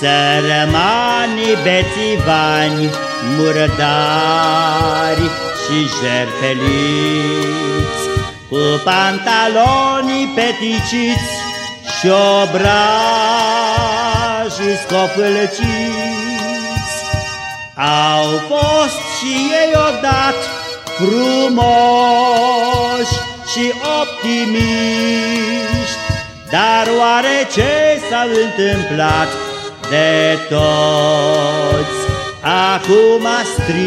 Sărămanii bețivani, murdari și jertfeliți, Cu pantalonii peticiți și obrajii scofâlciți, Au fost și ei odată frumoși și optimiști, Dar oare ce s-a întâmplat de toți acum striști.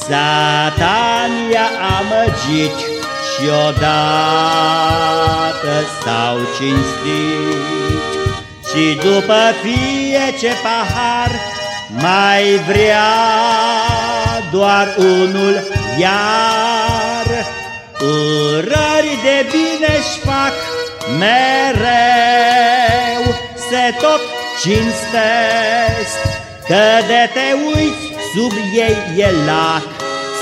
Satan i-a amăgit și odată s-au cinstit Și după fie ce pahar mai vrea doar unul iar Urări de bine-și fac mereu, se tot cinstesc, Că de te uiți sub ei e lac,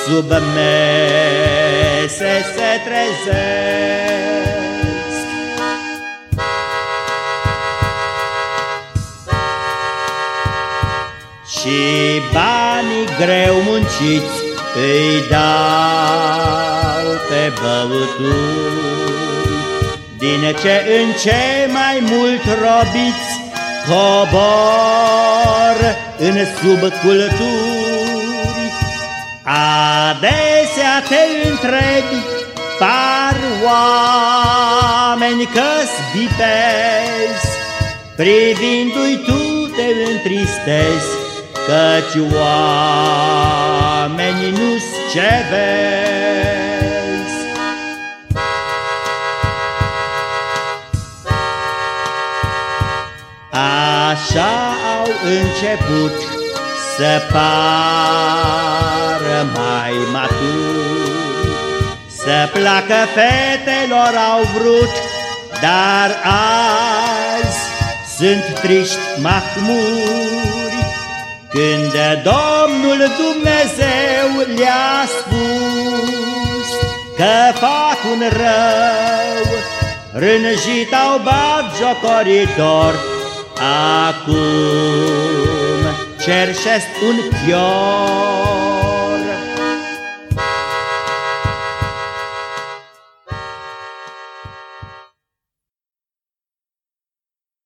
sub mese se trezesc. Și banii greu munciți îi dau pe băuturi, Din ce în ce mai mult robiți cobor în subculturi. Adesea te întrebi, par oameni că-s vipezi, Privindu-i tu te întristezi, Căci oamenii nu-s ce vezi. Așa au început să pară mai maturi, Să placă fetelor au vrut, dar azi sunt triști mahmuri. Când Domnul Dumnezeu le-a spus Că fac un rău Rânjit au bat jocoritor Acum cerșesc un chior